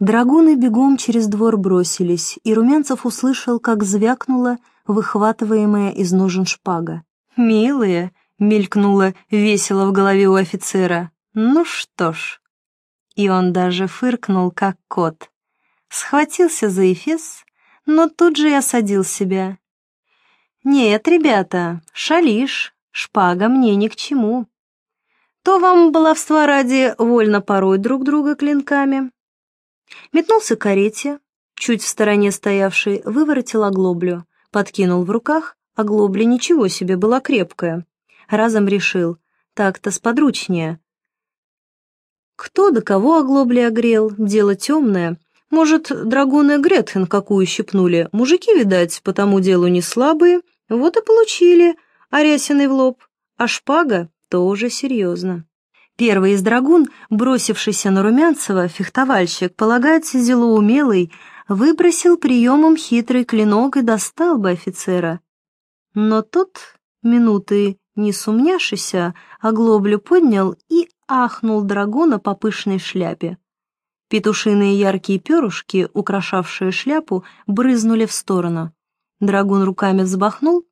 Драгуны бегом через двор бросились, и Румянцев услышал, как звякнула выхватываемая из ножен шпага. «Милые!» — мелькнуло весело в голове у офицера. «Ну что ж!» И он даже фыркнул, как кот. Схватился за эфес, но тут же и осадил себя. «Нет, ребята, шалишь, шпага мне ни к чему. То вам баловства ради вольно пороть друг друга клинками». Метнулся к карете, чуть в стороне стоявший, выворотил оглоблю, подкинул в руках, оглобля ничего себе была крепкая. Разом решил, так-то сподручнее. Кто до кого оглобли огрел, дело темное. Может, драгуны Гретхен какую щипнули, мужики, видать, по тому делу не слабые, вот и получили Арясиной в лоб, а шпага тоже серьезно. Первый из драгун, бросившийся на Румянцева, фехтовальщик, полагается зелоумелый, выбросил приемом хитрый клинок и достал бы офицера. Но тот, минуты не сумняшися, оглоблю поднял и ахнул драгуна по пышной шляпе. Петушиные яркие перышки, украшавшие шляпу, брызнули в сторону. Драгун руками взбахнул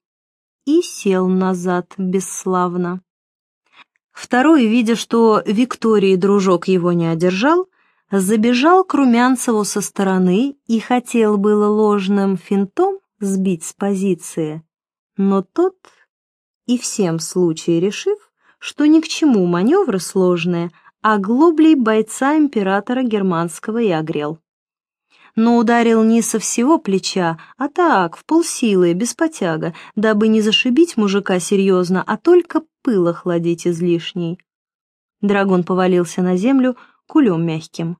и сел назад бесславно. Второй, видя, что Виктории дружок его не одержал, забежал к Румянцеву со стороны и хотел было ложным финтом сбить с позиции, но тот, и всем случае решив, что ни к чему маневры сложные, а глоблей бойца императора германского и огрел. Но ударил не со всего плеча, а так, в полсилы, без потяга, дабы не зашибить мужика серьезно, а только пыл охладить излишний. Драгон повалился на землю кулем мягким.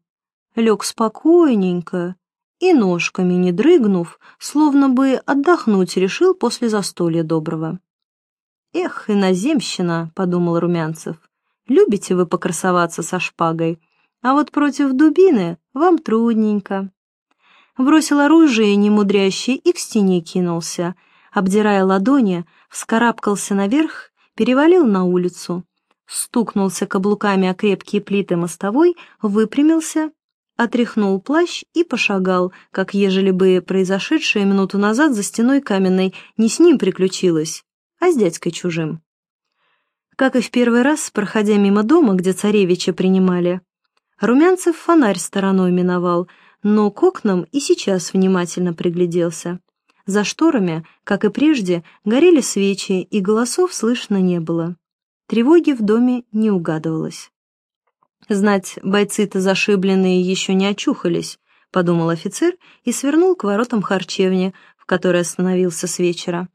Лег спокойненько и, ножками не дрыгнув, словно бы отдохнуть решил после застолья доброго. «Эх, иноземщина», — подумал Румянцев, — «любите вы покрасоваться со шпагой, а вот против дубины вам трудненько». Бросил оружие немудрящий и к стене кинулся, обдирая ладони, вскарабкался наверх перевалил на улицу, стукнулся каблуками о крепкие плиты мостовой, выпрямился, отряхнул плащ и пошагал, как ежели бы произошедшее минуту назад за стеной каменной не с ним приключилось, а с дядькой чужим. Как и в первый раз, проходя мимо дома, где царевича принимали, Румянцев фонарь стороной миновал, но к окнам и сейчас внимательно пригляделся. За шторами, как и прежде, горели свечи, и голосов слышно не было. Тревоги в доме не угадывалось. «Знать, бойцы-то зашибленные еще не очухались», — подумал офицер и свернул к воротам харчевни, в которой остановился с вечера.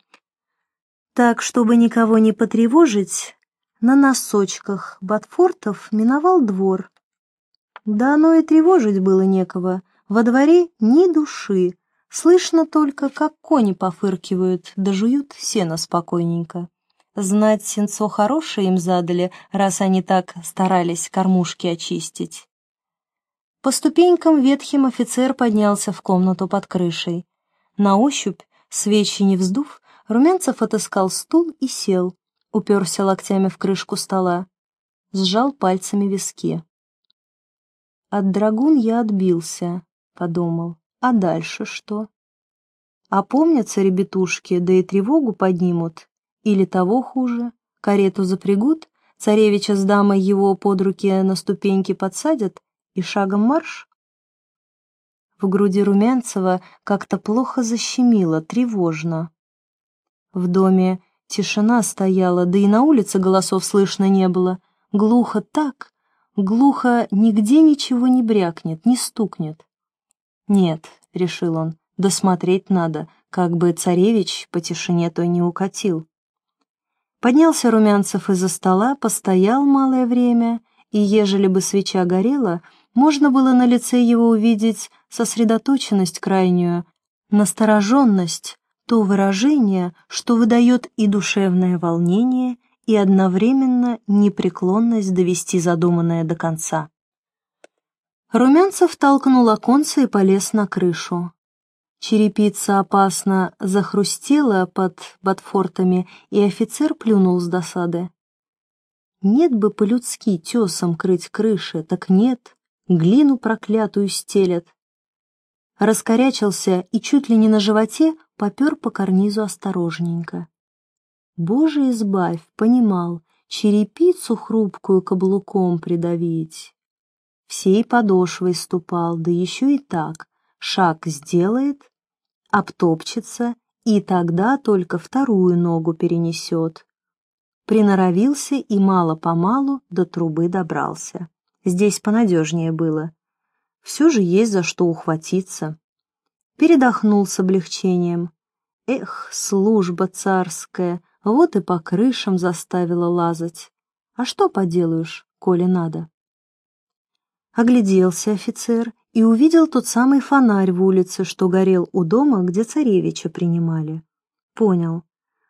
Так, чтобы никого не потревожить, на носочках Батфортов миновал двор. Да оно и тревожить было некого, во дворе ни души, Слышно только, как кони пофыркивают, да жуют сено спокойненько. Знать, сенцо хорошее им задали, раз они так старались кормушки очистить. По ступенькам ветхим офицер поднялся в комнату под крышей. На ощупь, свечи не вздув, Румянцев отыскал стул и сел, уперся локтями в крышку стола, сжал пальцами виски. «От драгун я отбился», — подумал. А дальше что? Опомнятся ребятушки, да и тревогу поднимут. Или того хуже, карету запрягут, царевича с дамой его под руки на ступеньки подсадят и шагом марш? В груди Румянцева как-то плохо защемило, тревожно. В доме тишина стояла, да и на улице голосов слышно не было. Глухо так, глухо нигде ничего не брякнет, не стукнет. «Нет», — решил он, — «досмотреть надо, как бы царевич по тишине той не укатил». Поднялся Румянцев из-за стола, постоял малое время, и, ежели бы свеча горела, можно было на лице его увидеть сосредоточенность крайнюю, настороженность, то выражение, что выдает и душевное волнение, и одновременно непреклонность довести задуманное до конца. Румянцев толкнул оконце и полез на крышу. Черепица опасно захрустела под ботфортами, и офицер плюнул с досады. Нет бы по-людски тесом крыть крыши, так нет, глину проклятую стелят. Раскорячился и чуть ли не на животе попер по карнизу осторожненько. Боже избавь, понимал, черепицу хрупкую каблуком придавить. Всей подошвой ступал, да еще и так, шаг сделает, обтопчется и тогда только вторую ногу перенесет. Приноровился и мало-помалу до трубы добрался. Здесь понадежнее было. Все же есть за что ухватиться. Передохнул с облегчением. Эх, служба царская, вот и по крышам заставила лазать. А что поделаешь, коли надо? Огляделся офицер и увидел тот самый фонарь в улице, что горел у дома, где царевича принимали. Понял.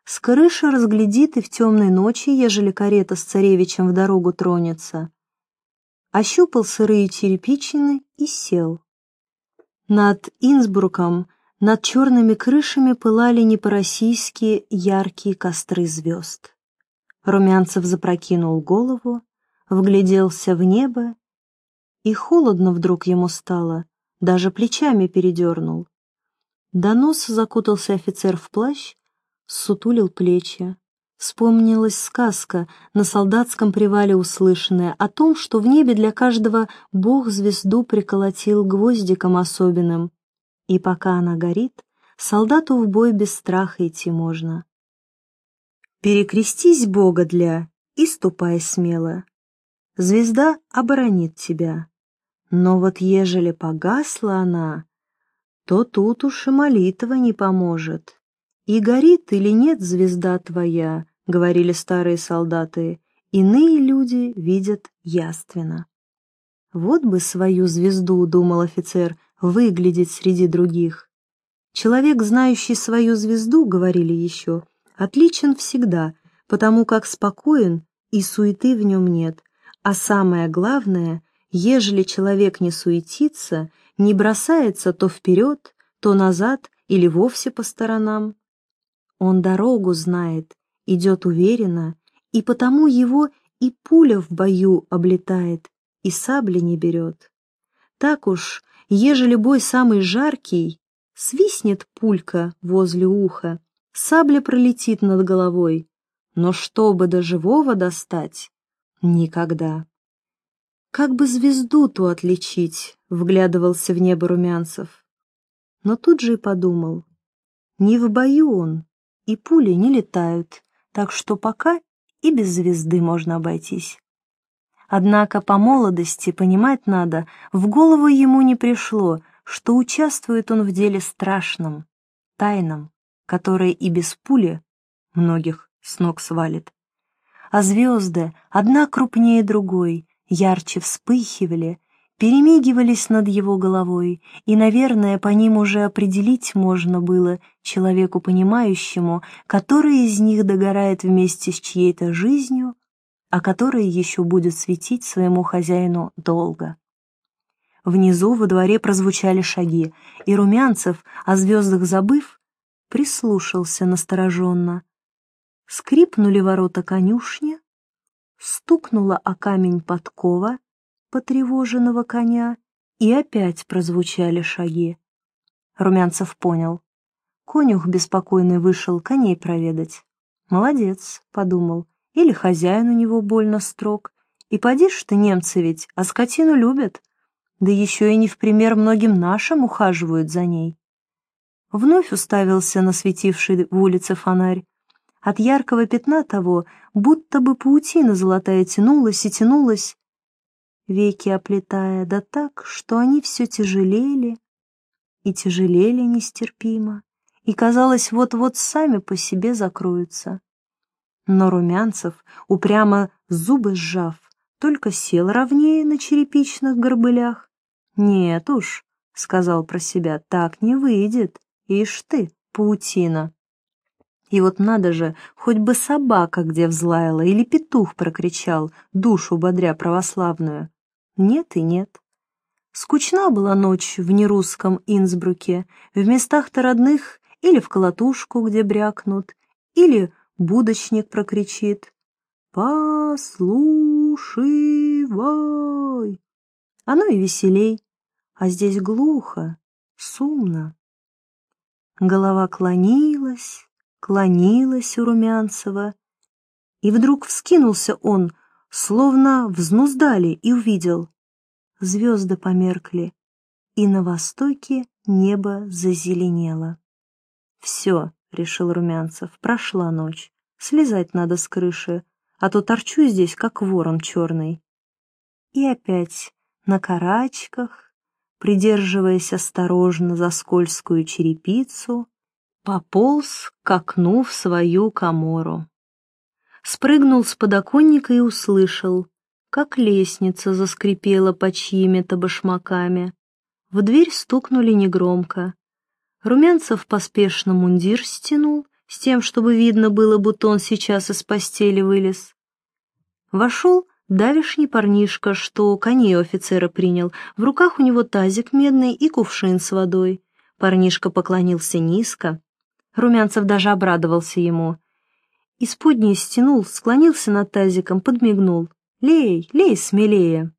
С крыши разглядит и в темной ночи, ежели карета с царевичем в дорогу тронется. Ощупал сырые черепичины и сел. Над Инсбруком, над черными крышами пылали не по-российски яркие костры звезд. Румянцев запрокинул голову, вгляделся в небо и холодно вдруг ему стало, даже плечами передернул. До носа закутался офицер в плащ, сутулил плечи. Вспомнилась сказка, на солдатском привале услышанная, о том, что в небе для каждого Бог звезду приколотил гвоздиком особенным. И пока она горит, солдату в бой без страха идти можно. Перекрестись Бога для и ступай смело. Звезда оборонит тебя. Но вот ежели погасла она, то тут уж и молитва не поможет. И горит или нет звезда твоя, говорили старые солдаты, иные люди видят яственно. Вот бы свою звезду, думал офицер, выглядеть среди других. Человек, знающий свою звезду, говорили еще, отличен всегда, потому как спокоен и суеты в нем нет, а самое главное — Ежели человек не суетится, не бросается то вперед, то назад или вовсе по сторонам, он дорогу знает, идет уверенно, и потому его и пуля в бою облетает, и сабли не берет. Так уж, ежели бой самый жаркий, свистнет пулька возле уха, сабля пролетит над головой, но чтобы до живого достать — никогда. Как бы звезду ту отличить, вглядывался в небо Румянцев. Но тут же и подумал, не в бою он, и пули не летают, так что пока и без звезды можно обойтись. Однако по молодости, понимать надо, в голову ему не пришло, что участвует он в деле страшном, тайном, которое и без пули многих с ног свалит. А звезды, одна крупнее другой, ярче вспыхивали, перемигивались над его головой, и, наверное, по ним уже определить можно было человеку понимающему, который из них догорает вместе с чьей-то жизнью, а который еще будет светить своему хозяину долго. Внизу во дворе прозвучали шаги, и Румянцев, о звездах забыв, прислушался настороженно. Скрипнули ворота конюшни, стукнула о камень подкова потревоженного коня, и опять прозвучали шаги. Румянцев понял. Конюх беспокойный вышел коней проведать. «Молодец», — подумал, — «или хозяин у него больно строг. И поди ж ты, немцы ведь, а скотину любят. Да еще и не в пример многим нашим ухаживают за ней». Вновь уставился на светивший в улице фонарь. От яркого пятна того, будто бы паутина золотая тянулась и тянулась, веки оплетая, да так, что они все тяжелели и тяжелели нестерпимо, и, казалось, вот-вот сами по себе закроются. Но Румянцев, упрямо зубы сжав, только сел ровнее на черепичных горбылях. «Нет уж», — сказал про себя, — «так не выйдет, ишь ты, паутина». И вот надо же, хоть бы собака где взлаяла или петух прокричал, душу бодря православную. Нет и нет. Скучна была ночь в нерусском Инсбруке, в местах-то родных или в колотушку, где брякнут, или будочник прокричит «Послушивай!» Оно и веселей, а здесь глухо, сумно. Голова клонилась, клонилась у Румянцева, и вдруг вскинулся он, словно взнуздали, и увидел. Звезды померкли, и на востоке небо зазеленело. «Все», — решил Румянцев, — «прошла ночь. Слезать надо с крыши, а то торчу здесь, как ворон черный». И опять на карачках, придерживаясь осторожно за скользкую черепицу, пополз к окну в свою комору. Спрыгнул с подоконника и услышал, как лестница заскрипела под чьими-то башмаками. В дверь стукнули негромко. Румянцев поспешно мундир стянул, с тем, чтобы видно было, будто он сейчас из постели вылез. Вошел давишний парнишка, что коней офицера принял. В руках у него тазик медный и кувшин с водой. Парнишка поклонился низко. Румянцев даже обрадовался ему. Исподнее стянул, склонился над тазиком, подмигнул. «Лей, лей смелее!»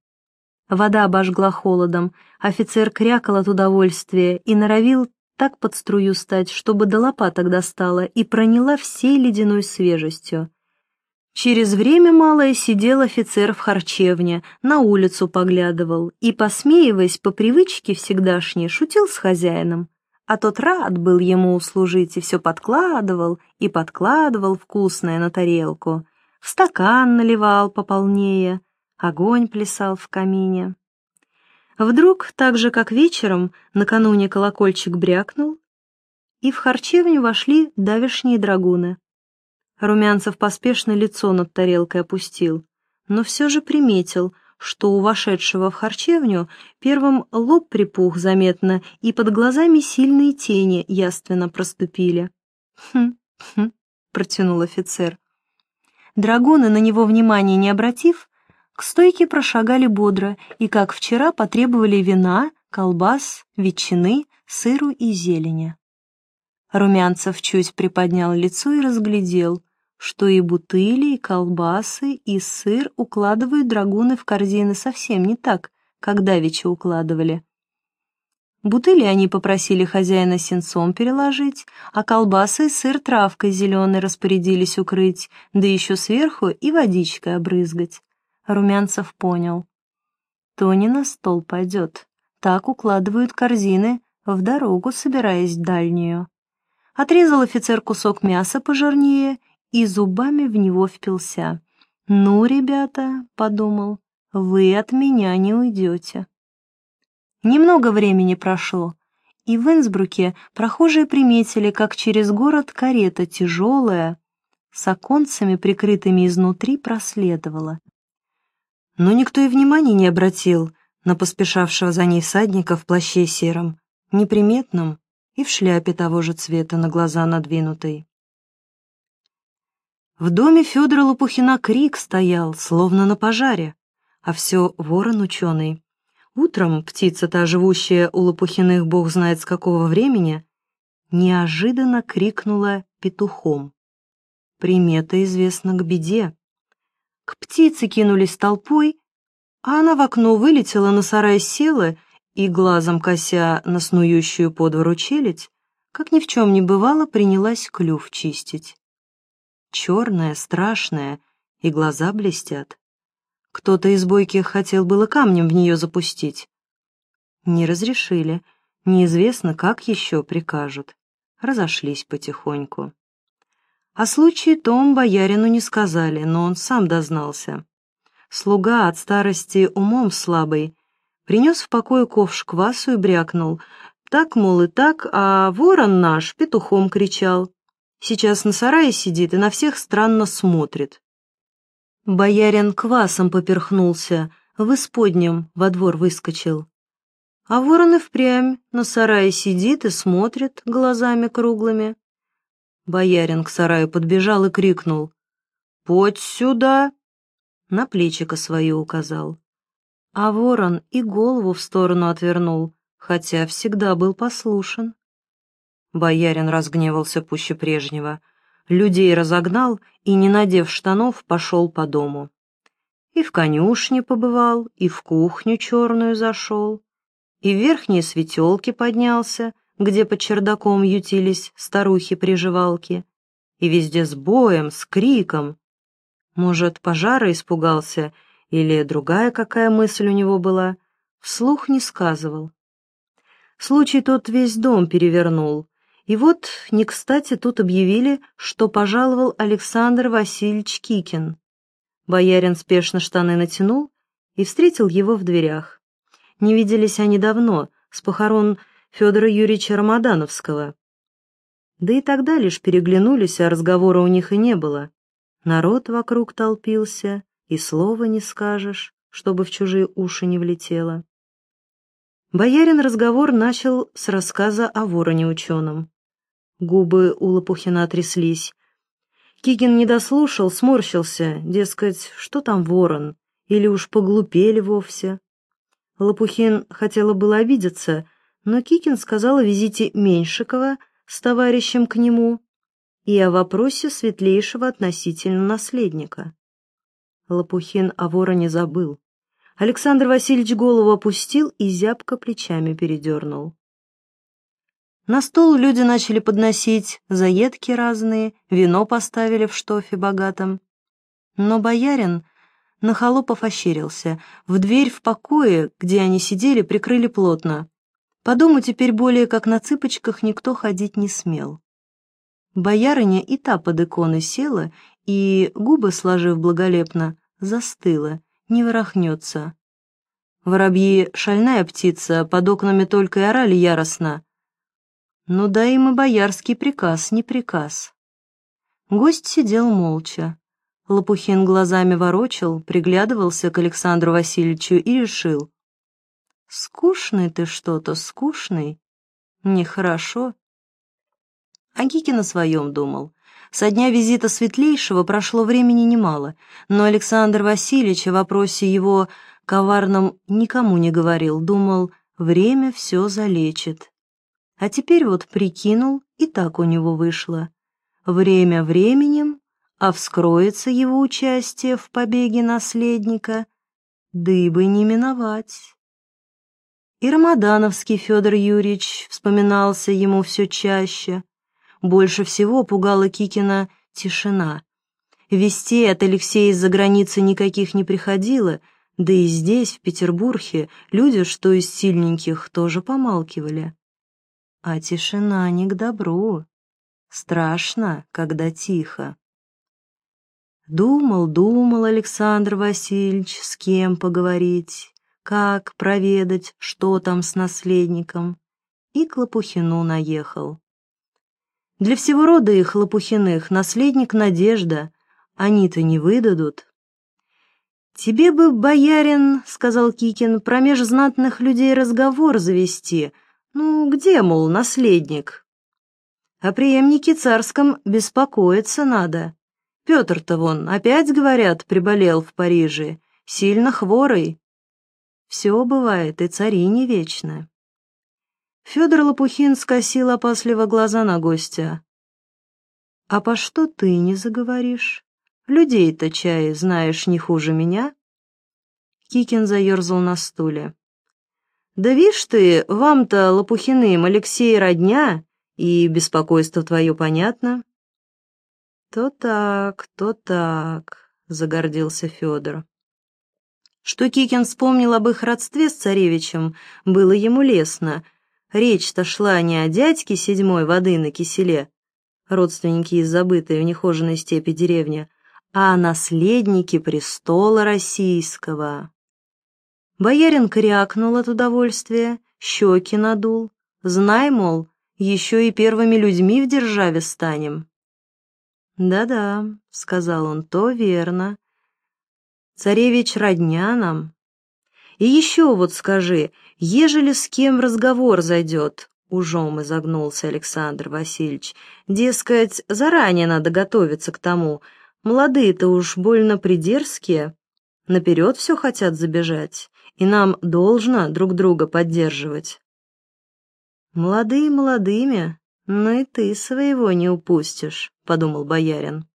Вода обожгла холодом, офицер крякал от удовольствия и норовил так под струю стать, чтобы до лопаток достала и проняла всей ледяной свежестью. Через время малое сидел офицер в харчевне, на улицу поглядывал и, посмеиваясь по привычке всегдашней, шутил с хозяином. А тот рад был ему услужить и все подкладывал и подкладывал вкусное на тарелку. В стакан наливал пополнее, огонь плясал в камине. Вдруг, так же как вечером, накануне колокольчик брякнул, и в харчевню вошли давешние драгуны. Румянцев поспешно лицо над тарелкой опустил, но все же приметил, что у вошедшего в харчевню первым лоб припух заметно, и под глазами сильные тени яственно проступили. «Хм, хм», — протянул офицер. Драгуны, на него внимания не обратив, к стойке прошагали бодро и, как вчера, потребовали вина, колбас, ветчины, сыру и зелени. Румянцев чуть приподнял лицо и разглядел, что и бутыли, и колбасы, и сыр укладывают драгуны в корзины совсем не так, как давеча укладывали. Бутыли они попросили хозяина сенцом переложить, а колбасы и сыр травкой зеленой распорядились укрыть, да еще сверху и водичкой обрызгать. Румянцев понял. То не на стол пойдет. Так укладывают корзины, в дорогу собираясь дальнюю. Отрезал офицер кусок мяса пожирнее и зубами в него впился. «Ну, ребята», — подумал, — «вы от меня не уйдете». Немного времени прошло, и в Инсбруке прохожие приметили, как через город карета тяжелая, с оконцами, прикрытыми изнутри, проследовала но никто и внимания не обратил на поспешавшего за ней всадника в плаще сером, неприметном и в шляпе того же цвета на глаза надвинутой. В доме Федора Лопухина крик стоял, словно на пожаре, а все ворон ученый. Утром птица та, живущая у Лопухиных бог знает с какого времени, неожиданно крикнула петухом. Примета известна к беде. К птице кинулись толпой, а она в окно вылетела, на сарай села и, глазом кося на снующую по двору челядь, как ни в чем не бывало, принялась клюв чистить. Черная, страшная, и глаза блестят. Кто-то из бойких хотел было камнем в нее запустить. Не разрешили, неизвестно, как еще прикажут. Разошлись потихоньку. О случае том боярину не сказали, но он сам дознался. Слуга от старости умом слабый принес в покое ковш квасу и брякнул. Так, мол, и так, а ворон наш петухом кричал. Сейчас на сарае сидит и на всех странно смотрит. Боярин квасом поперхнулся, в исподнем во двор выскочил. А ворон и впрямь на сарае сидит и смотрит глазами круглыми. Боярин к сараю подбежал и крикнул. «Подь сюда!» На плечико свое указал. А ворон и голову в сторону отвернул, хотя всегда был послушен. Боярин разгневался пуще прежнего, людей разогнал и, не надев штанов, пошел по дому. И в конюшне побывал, и в кухню черную зашел, и в верхние светелки поднялся, где под чердаком ютились старухи-приживалки, и везде с боем, с криком. Может, пожара испугался, или другая какая мысль у него была, вслух не сказывал. Случай тот весь дом перевернул, и вот, не кстати, тут объявили, что пожаловал Александр Васильевич Кикин. Боярин спешно штаны натянул и встретил его в дверях. Не виделись они давно, с похорон Федора Юрьевича Рамадановского. Да и тогда лишь переглянулись, а разговора у них и не было. Народ вокруг толпился, и слова не скажешь, чтобы в чужие уши не влетело. Боярин разговор начал с рассказа о вороне ученом. Губы у Лопухина тряслись, Кикин не дослушал, сморщился, дескать, что там ворон, или уж поглупели вовсе. Лопухин хотела было обидеться, но Кикин сказал о визите Меньшикова с товарищем к нему и о вопросе светлейшего относительно наследника. Лопухин о вороне забыл. Александр Васильевич голову опустил и зябко плечами передернул. На стол люди начали подносить заедки разные, вино поставили в штофе богатом. Но боярин на холопов ощерился. В дверь в покое, где они сидели, прикрыли плотно. По дому теперь более как на цыпочках никто ходить не смел. Боярыня и та под иконы села и, губы сложив благолепно, застыла, не ворохнется. Воробьи — шальная птица, под окнами только и орали яростно. Ну да им и боярский приказ, не приказ. Гость сидел молча. Лопухин глазами ворочал, приглядывался к Александру Васильевичу и решил. «Скучный ты что-то, скучный. Нехорошо». А Гикин о своем думал. Со дня визита Светлейшего прошло времени немало, но Александр Васильевич о вопросе его коварном никому не говорил, думал, время все залечит. А теперь вот прикинул, и так у него вышло. Время временем, а вскроется его участие в побеге наследника, дыбы не миновать. И Рамадановский Федор Юрьевич вспоминался ему все чаще. Больше всего пугала Кикина тишина. Вестей от Алексея из-за границы никаких не приходило, да и здесь, в Петербурге, люди, что из сильненьких, тоже помалкивали. А тишина не к добру. Страшно, когда тихо. Думал, думал Александр Васильевич, с кем поговорить, как проведать, что там с наследником, и к Лопухину наехал. Для всего рода их Лопухиных наследник Надежда, они-то не выдадут. «Тебе бы, боярин, — сказал Кикин, — промеж знатных людей разговор завести — ну, где, мол, наследник? О преемнике царском беспокоиться надо. Петр-то вон, опять, говорят, приболел в Париже, сильно хворый. Все бывает, и цари не вечно. Федор Лопухин скосил опасливо глаза на гостя. «А по что ты не заговоришь? Людей-то чай знаешь не хуже меня?» Кикин заерзал на стуле. Да вишь ты, вам-то, Лопухиным, Алексей родня, и беспокойство твое понятно. То так, то так, загордился Федор. Что Кикин вспомнил об их родстве с царевичем, было ему лестно. Речь-то шла не о дядьке седьмой воды на киселе, родственники из забытой в нехоженной степи деревни, а о наследнике престола российского. Боярин крякнул от удовольствия, щеки надул. Знай, мол, еще и первыми людьми в державе станем. «Да-да», — сказал он, — «то верно. Царевич родня нам. И еще вот скажи, ежели с кем разговор зайдет, ужом изогнулся Александр Васильевич, дескать, заранее надо готовиться к тому, молодые-то уж больно придерзкие, наперед все хотят забежать, и нам должно друг друга поддерживать. Молодые молодыми, но и ты своего не упустишь, подумал боярин.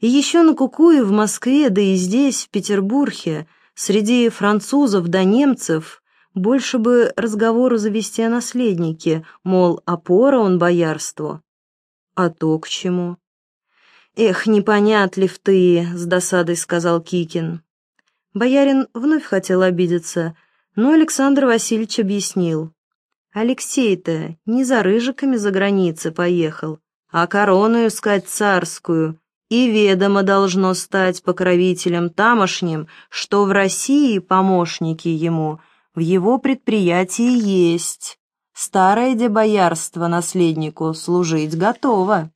И еще на Кукуе в Москве, да и здесь, в Петербурге, среди французов да немцев, больше бы разговору завести о наследнике, мол, опора он боярству. А то к чему? «Эх, непонятлив ты», — с досадой сказал Кикин. Боярин вновь хотел обидеться, но Александр Васильевич объяснил. «Алексей-то не за рыжиками за границы поехал, а корону искать царскую, и ведомо должно стать покровителем тамошним, что в России помощники ему в его предприятии есть. Старое де боярство наследнику служить готово».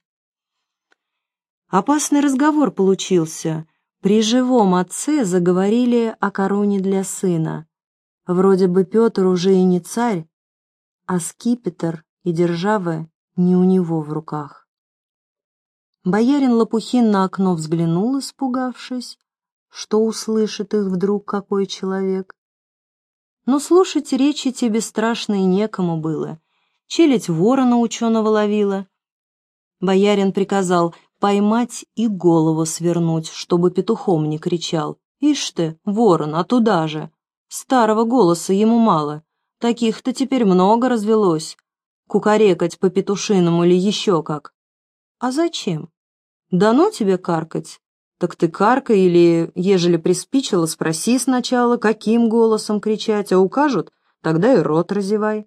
Опасный разговор получился. При живом отце заговорили о короне для сына. Вроде бы Петр уже и не царь, а скипетр и держава не у него в руках. Боярин Лопухин на окно взглянул, испугавшись, что услышит их вдруг какой человек. Но слушать речи тебе страшно и некому было. Челядь ворона ученого ловила. Боярин приказал поймать и голову свернуть, чтобы петухом не кричал. Ишь ты, ворон, а туда же. Старого голоса ему мало. Таких-то теперь много развелось. Кукарекать по петушиному или еще как. А зачем? Да ну тебе каркать. Так ты каркай или, ежели приспичило, спроси сначала, каким голосом кричать, а укажут, тогда и рот разевай.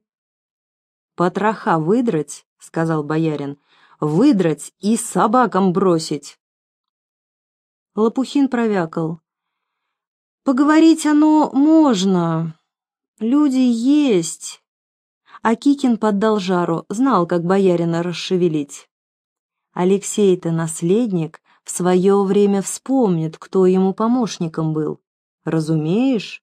«Потроха выдрать», — сказал боярин, выдрать и собакам бросить. Лопухин провякал. Поговорить оно можно. Люди есть. А Кикин поддал жару, знал, как боярина расшевелить. Алексей-то наследник, в свое время вспомнит, кто ему помощником был. Разумеешь?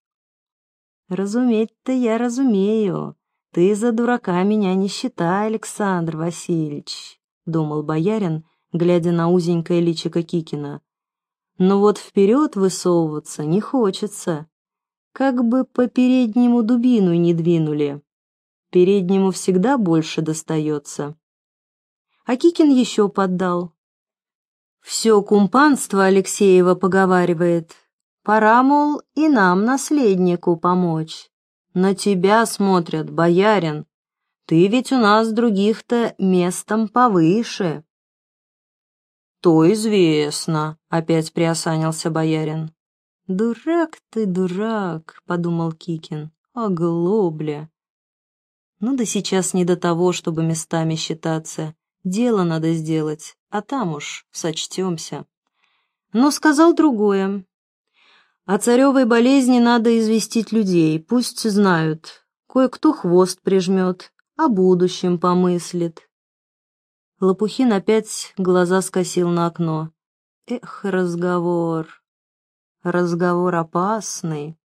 Разуметь-то я разумею. Ты за дурака меня не считай, Александр Васильевич. — думал боярин, глядя на узенькое личико Кикина. «Но вот вперед высовываться не хочется. Как бы по переднему дубину не двинули. Переднему всегда больше достается». А Кикин еще поддал. «Все кумпанство Алексеева поговаривает. Пора, мол, и нам, наследнику, помочь. На тебя смотрят, боярин, ты ведь у нас других-то местом повыше. То известно, опять приосанился боярин. Дурак ты, дурак, подумал Кикин. Оглобля. Ну да сейчас не до того, чтобы местами считаться. Дело надо сделать, а там уж сочтемся. Но сказал другое. О царевой болезни надо известить людей, пусть знают. Кое-кто хвост прижмет, о будущем помыслит. Лопухин опять глаза скосил на окно. Эх, разговор. Разговор опасный.